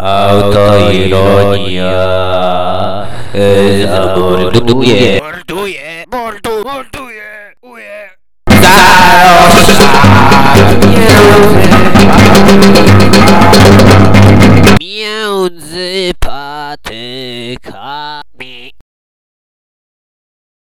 Autoironia yy, zamorduje. Morduje, mordu, morduje, uje. Między patyka.